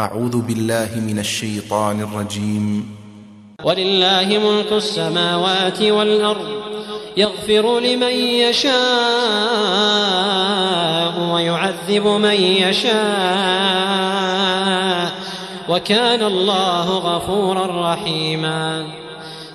أعوذ بالله من الشيطان الرجيم. ولله ملك السماوات والأرض يغفر لمن يشاء ويعذب من يشاء وكان الله غفورا رحيما.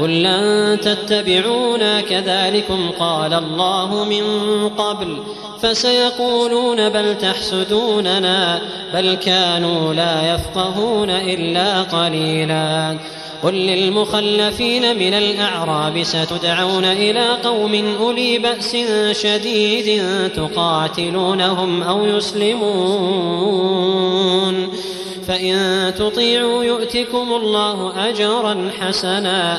قل لن تتبعونا كذلكم قال الله من قبل فسيقولون بل تحسدوننا بل كانوا لا يفقهون إلا قليلا قل للمخلفين من الأعراب ستدعون إلى قوم أولي بأس شديد تقاتلونهم أو يسلمون فإن تطيعوا يؤتكم الله أجرا حسنا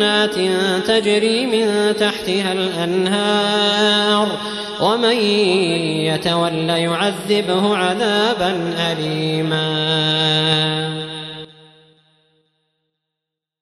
جنات تجري من تحتها الأنهار ومن يتول يعذبه عذابا أليما.